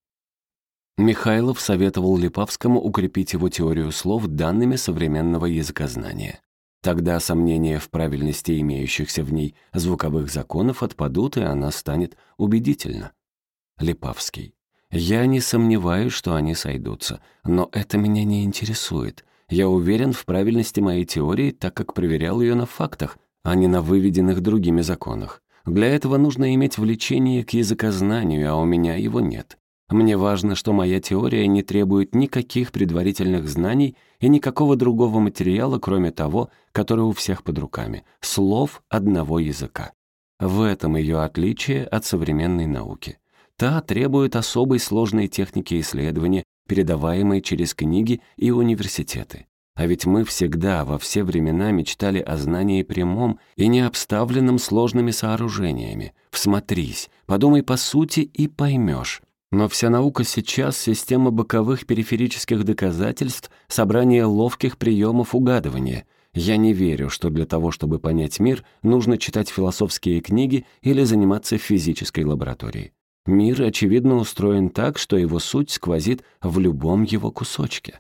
Михайлов советовал Липавскому укрепить его теорию слов данными современного языкознания. Тогда сомнения в правильности имеющихся в ней звуковых законов отпадут, и она станет убедительна. Липавский. «Я не сомневаюсь, что они сойдутся, но это меня не интересует. Я уверен в правильности моей теории, так как проверял ее на фактах, а не на выведенных другими законах. Для этого нужно иметь влечение к языкознанию, а у меня его нет. Мне важно, что моя теория не требует никаких предварительных знаний и никакого другого материала, кроме того, который у всех под руками, слов одного языка. В этом ее отличие от современной науки. Та требует особой сложной техники исследования, передаваемой через книги и университеты. А ведь мы всегда, во все времена мечтали о знании прямом и не обставленном сложными сооружениями. Всмотрись, подумай по сути и поймешь. Но вся наука сейчас — система боковых периферических доказательств, собрание ловких приемов угадывания. Я не верю, что для того, чтобы понять мир, нужно читать философские книги или заниматься физической лабораторией. Мир, очевидно, устроен так, что его суть сквозит в любом его кусочке.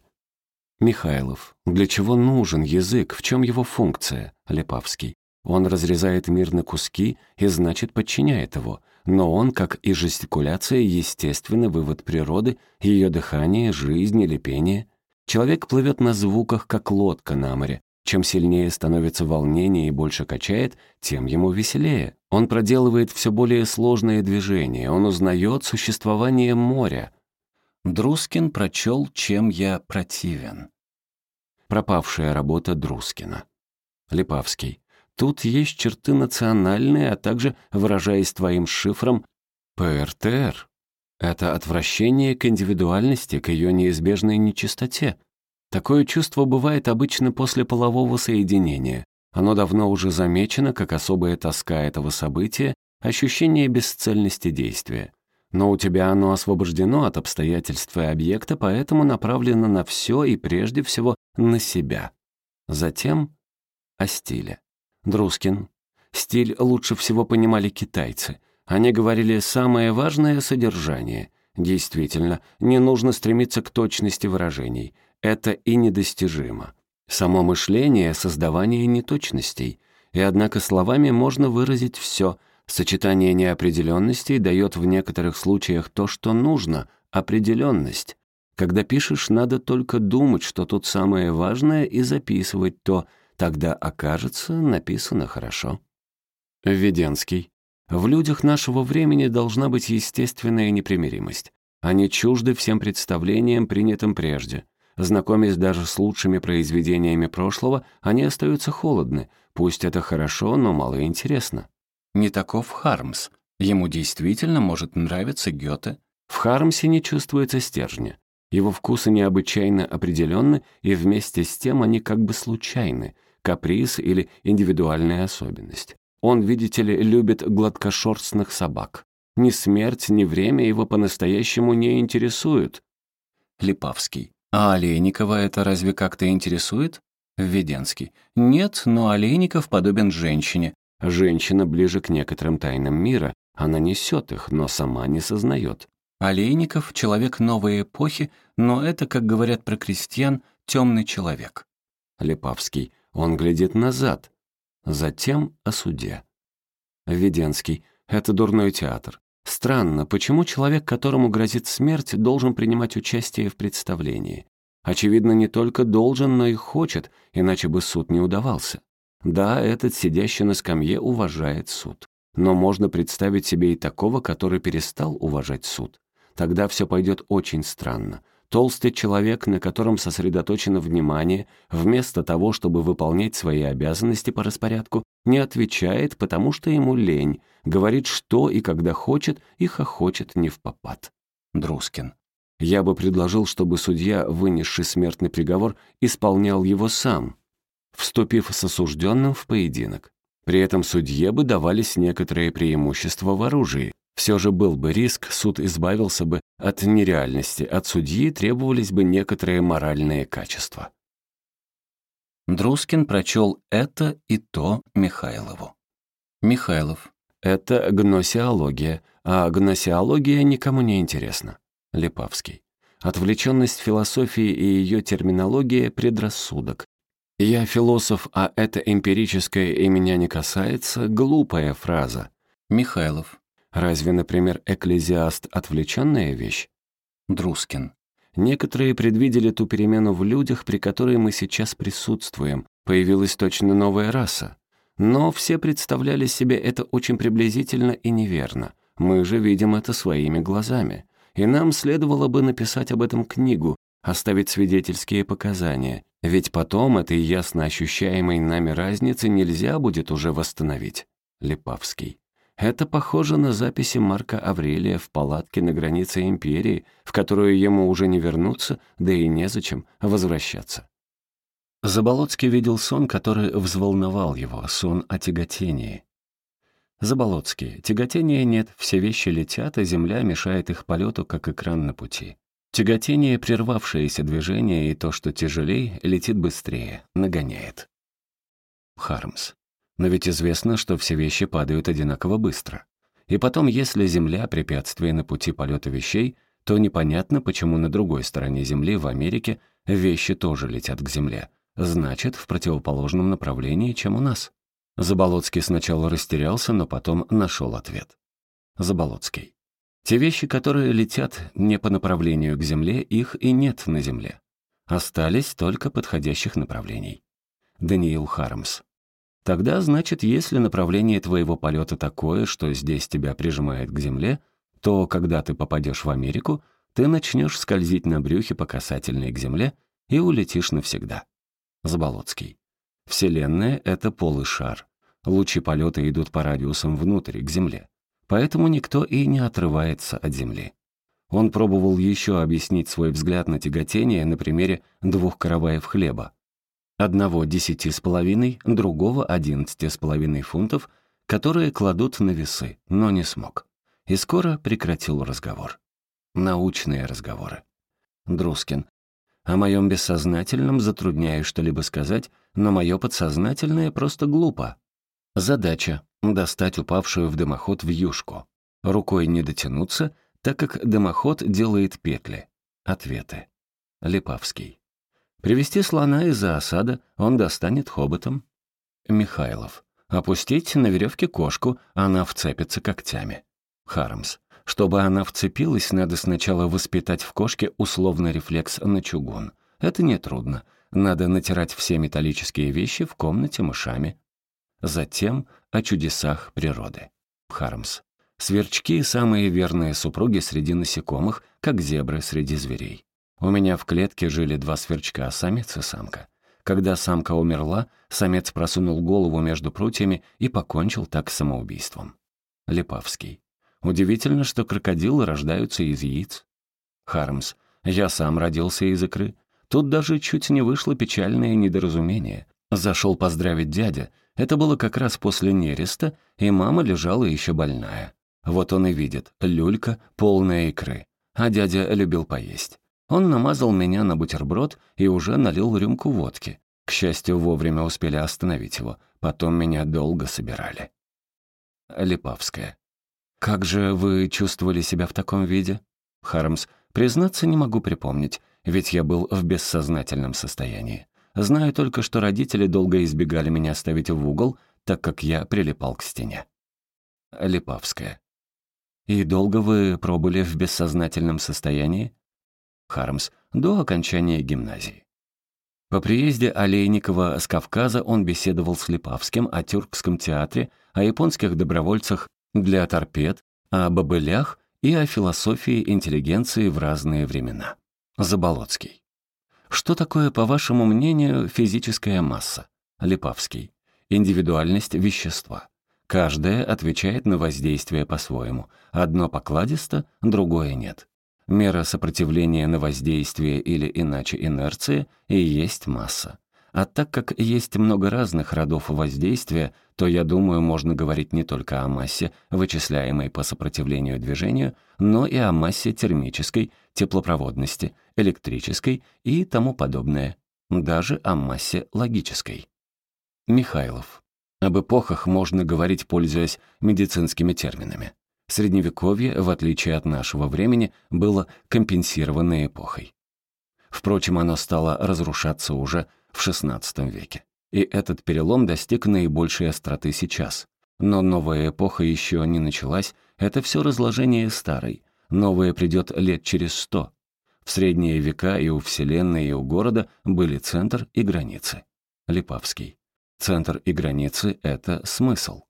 Михайлов. Для чего нужен язык? В чем его функция? Лепавский. Он разрезает мир на куски и, значит, подчиняет его. Но он, как и жестикуляция, естественный вывод природы, ее дыхание, жизнь или пение. Человек плывет на звуках, как лодка на море. Чем сильнее становится волнение и больше качает, тем ему веселее. Он проделывает все более сложные движения, он узнает существование моря. Друскин прочел «Чем я противен». Пропавшая работа Друскина. Липавский. Тут есть черты национальные, а также, выражаясь твоим шифром, ПРТР. Это отвращение к индивидуальности, к ее неизбежной нечистоте. Такое чувство бывает обычно после полового соединения. Оно давно уже замечено как особая тоска этого события, ощущение бесцельности действия. Но у тебя оно освобождено от обстоятельств и объекта, поэтому направлено на все и прежде всего на себя. Затем о стиле. Друскин. Стиль лучше всего понимали китайцы. Они говорили «самое важное — содержание». Действительно, не нужно стремиться к точности выражений. Это и недостижимо. Само мышление — создавание неточностей. И однако словами можно выразить все. Сочетание неопределенностей дает в некоторых случаях то, что нужно — определенность. Когда пишешь, надо только думать, что тут самое важное, и записывать то. Тогда окажется написано хорошо. Введенский. В людях нашего времени должна быть естественная непримиримость. Они чужды всем представлениям, принятым прежде. Знакомясь даже с лучшими произведениями прошлого, они остаются холодны. Пусть это хорошо, но мало интересно. Не таков Хармс. Ему действительно может нравиться Гёте. В Хармсе не чувствуется стержня. Его вкусы необычайно определенны, и вместе с тем они как бы случайны, каприз или индивидуальная особенность. Он, видите ли, любит гладкошерстных собак. Ни смерть, ни время его по-настоящему не интересуют. Липавский. А Олейникова это разве как-то интересует? Введенский. Нет, но Олейников подобен женщине. Женщина ближе к некоторым тайнам мира. Она несет их, но сама не сознает. Олейников — человек новой эпохи, но это, как говорят про крестьян, темный человек. Липавский. Он глядит назад, Затем о суде. Введенский. Это дурной театр. Странно, почему человек, которому грозит смерть, должен принимать участие в представлении? Очевидно, не только должен, но и хочет, иначе бы суд не удавался. Да, этот сидящий на скамье уважает суд. Но можно представить себе и такого, который перестал уважать суд. Тогда все пойдет очень странно. Толстый человек, на котором сосредоточено внимание, вместо того, чтобы выполнять свои обязанности по распорядку, не отвечает, потому что ему лень, говорит, что и когда хочет, и хохочет не в попад. Друскин. Я бы предложил, чтобы судья, вынесший смертный приговор, исполнял его сам, вступив с осужденным в поединок. При этом судье бы давались некоторые преимущества в оружии, все же был бы риск, суд избавился бы от нереальности, от судьи требовались бы некоторые моральные качества. Друскин прочел это и то Михайлову. Михайлов. Это гносеология, а гносеология никому не интересна. Липавский. Отвлеченность философии и ее терминология — предрассудок. «Я философ, а это эмпирическое и меня не касается» — глупая фраза. Михайлов. Разве, например, экклезиаст — отвлеченная вещь? Друскин. Некоторые предвидели ту перемену в людях, при которой мы сейчас присутствуем. Появилась точно новая раса. Но все представляли себе это очень приблизительно и неверно. Мы же видим это своими глазами. И нам следовало бы написать об этом книгу, оставить свидетельские показания. Ведь потом этой ясно ощущаемой нами разницы нельзя будет уже восстановить. Липавский. Это похоже на записи Марка Аврелия в палатке на границе империи, в которую ему уже не вернуться, да и незачем возвращаться. Заболоцкий видел сон, который взволновал его, сон о тяготении. Заболоцкий. Тяготения нет, все вещи летят, а земля мешает их полету, как экран на пути. Тяготение — прервавшееся движение, и то, что тяжелее, летит быстрее, нагоняет. Хармс. Но ведь известно, что все вещи падают одинаково быстро. И потом, если Земля — препятствие на пути полета вещей, то непонятно, почему на другой стороне Земли, в Америке, вещи тоже летят к Земле. Значит, в противоположном направлении, чем у нас. Заболоцкий сначала растерялся, но потом нашел ответ. Заболоцкий. Те вещи, которые летят не по направлению к Земле, их и нет на Земле. Остались только подходящих направлений. Даниил Хармс. Тогда, значит, если направление твоего полета такое, что здесь тебя прижимает к земле, то, когда ты попадешь в Америку, ты начнешь скользить на брюхе по касательной к земле и улетишь навсегда. Заболоцкий. Вселенная — это полый шар. Лучи полета идут по радиусам внутрь, к Земле. Поэтому никто и не отрывается от Земли. Он пробовал еще объяснить свой взгляд на тяготение на примере двух караваев хлеба. Одного десяти с половиной, другого одиннадцати с половиной фунтов, которые кладут на весы, но не смог. И скоро прекратил разговор. Научные разговоры. Друскин. О моем бессознательном затрудняюсь что-либо сказать, но мое подсознательное просто глупо. Задача — достать упавшую в дымоход вьюшку. Рукой не дотянуться, так как дымоход делает петли. Ответы. Липавский. Привести слона из-за осада он достанет хоботом. Михайлов. Опустить на веревке кошку, она вцепится когтями. Хармс. Чтобы она вцепилась, надо сначала воспитать в кошке условный рефлекс на чугун. Это нетрудно. Надо натирать все металлические вещи в комнате мышами. Затем о чудесах природы. Хармс. Сверчки — самые верные супруги среди насекомых, как зебры среди зверей. У меня в клетке жили два сверчка, самец и самка. Когда самка умерла, самец просунул голову между прутьями и покончил так самоубийством. Липавский. Удивительно, что крокодилы рождаются из яиц. Хармс. Я сам родился из икры. Тут даже чуть не вышло печальное недоразумение. Зашел поздравить дядя. Это было как раз после нереста, и мама лежала еще больная. Вот он и видит, люлька, полная икры. А дядя любил поесть. Он намазал меня на бутерброд и уже налил рюмку водки. К счастью, вовремя успели остановить его. Потом меня долго собирали. Липавская. «Как же вы чувствовали себя в таком виде?» Хармс. «Признаться, не могу припомнить, ведь я был в бессознательном состоянии. Знаю только, что родители долго избегали меня ставить в угол, так как я прилипал к стене». Липавская. «И долго вы пробыли в бессознательном состоянии?» Хармс, до окончания гимназии. По приезде Олейникова с Кавказа он беседовал с Липавским о тюркском театре, о японских добровольцах для торпед, о бобылях и о философии интеллигенции в разные времена. Заболоцкий. Что такое, по вашему мнению, физическая масса? Липавский. Индивидуальность вещества. Каждое отвечает на воздействие по-своему. Одно покладисто, другое нет. Мера сопротивления на воздействие или иначе инерции и есть масса. А так как есть много разных родов воздействия, то, я думаю, можно говорить не только о массе, вычисляемой по сопротивлению движению, но и о массе термической, теплопроводности, электрической и тому подобное. Даже о массе логической. Михайлов. Об эпохах можно говорить, пользуясь медицинскими терминами. Средневековье, в отличие от нашего времени, было компенсированной эпохой. Впрочем, оно стало разрушаться уже в XVI веке. И этот перелом достиг наибольшей остроты сейчас. Но новая эпоха еще не началась, это все разложение старой. Новое придет лет через сто. В средние века и у Вселенной, и у города были центр и границы. Липавский. Центр и границы — это смысл.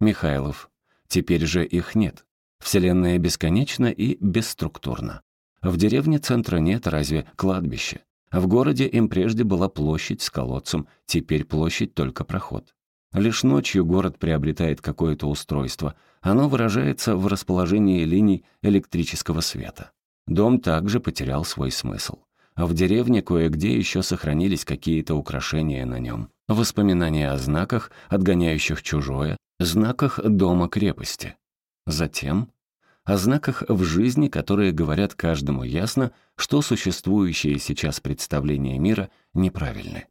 Михайлов. Теперь же их нет. Вселенная бесконечна и бесструктурна. В деревне центра нет, разве кладбище? В городе им прежде была площадь с колодцем, теперь площадь только проход. Лишь ночью город приобретает какое-то устройство. Оно выражается в расположении линий электрического света. Дом также потерял свой смысл. А в деревне кое-где еще сохранились какие-то украшения на нем. Воспоминания о знаках, отгоняющих чужое, знаках дома-крепости. Затем о знаках в жизни, которые говорят каждому ясно, что существующие сейчас представления мира неправильны,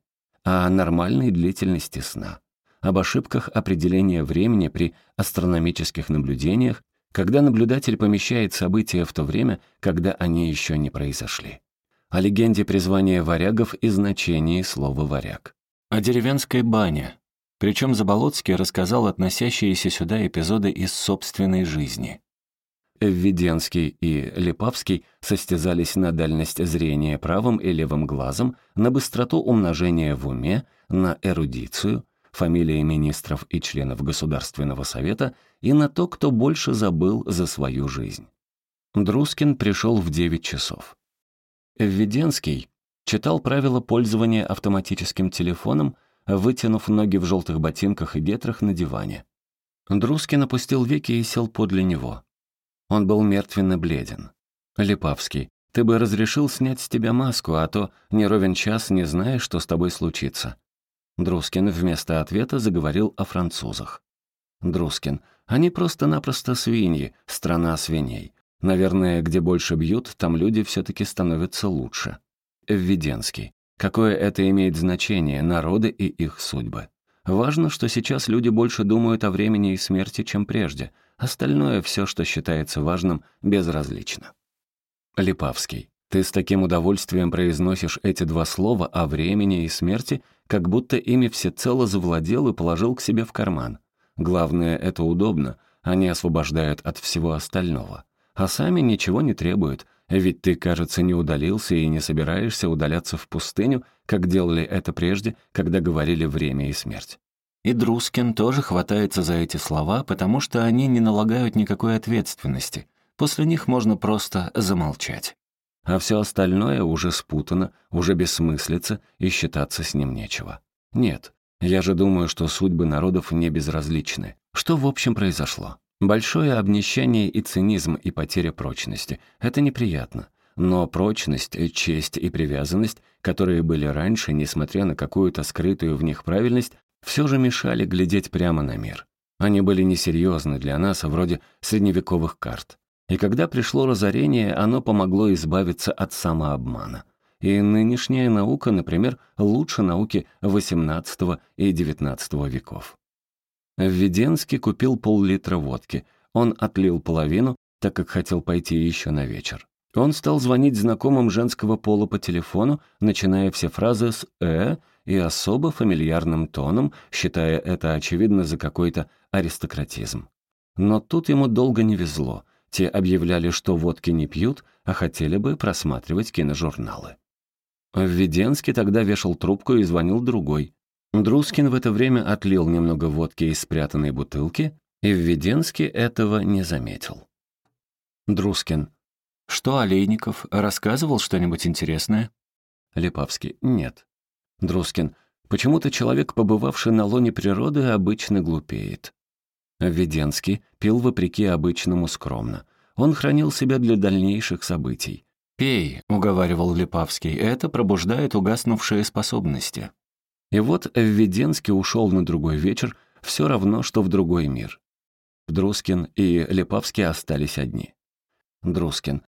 о нормальной длительности сна, об ошибках определения времени при астрономических наблюдениях, когда наблюдатель помещает события в то время, когда они еще не произошли, о легенде призвания варягов и значении слова «варяг», о деревенской бане, причем Заболоцкий рассказал относящиеся сюда эпизоды из собственной жизни – Введенский и Липавский состязались на дальность зрения правым и левым глазом, на быстроту умножения в уме, на эрудицию, фамилии министров и членов Государственного совета и на то, кто больше забыл за свою жизнь. Друскин пришел в 9 часов. Введенский читал правила пользования автоматическим телефоном, вытянув ноги в желтых ботинках и гетрах на диване. Друскин опустил веки и сел подле него. Он был мертвенно бледен. «Липавский, ты бы разрешил снять с тебя маску, а то не ровен час не знаешь, что с тобой случится». Друскин вместо ответа заговорил о французах. Друскин, они просто-напросто свиньи, страна свиней. Наверное, где больше бьют, там люди все-таки становятся лучше. Введенский. Какое это имеет значение, народы и их судьбы? Важно, что сейчас люди больше думают о времени и смерти, чем прежде. Остальное, все, что считается важным, безразлично. Липавский. Ты с таким удовольствием произносишь эти два слова о времени и смерти, как будто ими всецело завладел и положил к себе в карман. Главное, это удобно, они освобождают от всего остального. А сами ничего не требуют, ведь ты, кажется, не удалился и не собираешься удаляться в пустыню, как делали это прежде, когда говорили «время и смерть». И Друскин тоже хватается за эти слова, потому что они не налагают никакой ответственности. После них можно просто замолчать. А все остальное уже спутано, уже бессмыслица, и считаться с ним нечего. Нет, я же думаю, что судьбы народов не безразличны. Что в общем произошло? Большое обнищание и цинизм и потеря прочности — это неприятно. Но прочность, честь и привязанность, которые были раньше, несмотря на какую-то скрытую в них правильность, все же мешали глядеть прямо на мир. Они были несерьезны для нас, вроде средневековых карт. И когда пришло разорение, оно помогло избавиться от самообмана. И нынешняя наука, например, лучше науки XVIII и XIX веков. Введенский купил пол-литра водки. Он отлил половину, так как хотел пойти еще на вечер. Он стал звонить знакомым женского пола по телефону, начиная все фразы с «э» и особо фамильярным тоном, считая это, очевидно, за какой-то аристократизм. Но тут ему долго не везло. Те объявляли, что водки не пьют, а хотели бы просматривать киножурналы. Введенский тогда вешал трубку и звонил другой. Друскин в это время отлил немного водки из спрятанной бутылки, и Введенский этого не заметил. Друскин. «Что, Олейников, рассказывал что-нибудь интересное?» Липавский. «Нет». Друскин. «Почему-то человек, побывавший на лоне природы, обычно глупеет». Введенский пил вопреки обычному скромно. Он хранил себя для дальнейших событий. «Пей», — уговаривал Липавский, — «это пробуждает угаснувшие способности». И вот Введенский ушел на другой вечер, все равно, что в другой мир. Друскин и Липавский остались одни. Друскин.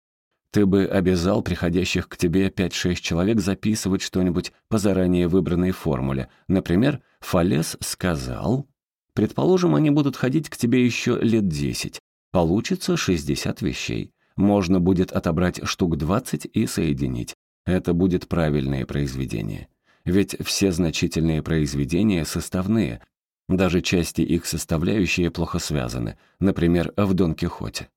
Ты бы обязал приходящих к тебе 5-6 человек записывать что-нибудь по заранее выбранной формуле. Например, Фалес сказал... Предположим, они будут ходить к тебе еще лет 10. Получится 60 вещей. Можно будет отобрать штук 20 и соединить. Это будет правильное произведение. Ведь все значительные произведения составные, даже части их составляющие плохо связаны, например, в Дон Кихоте.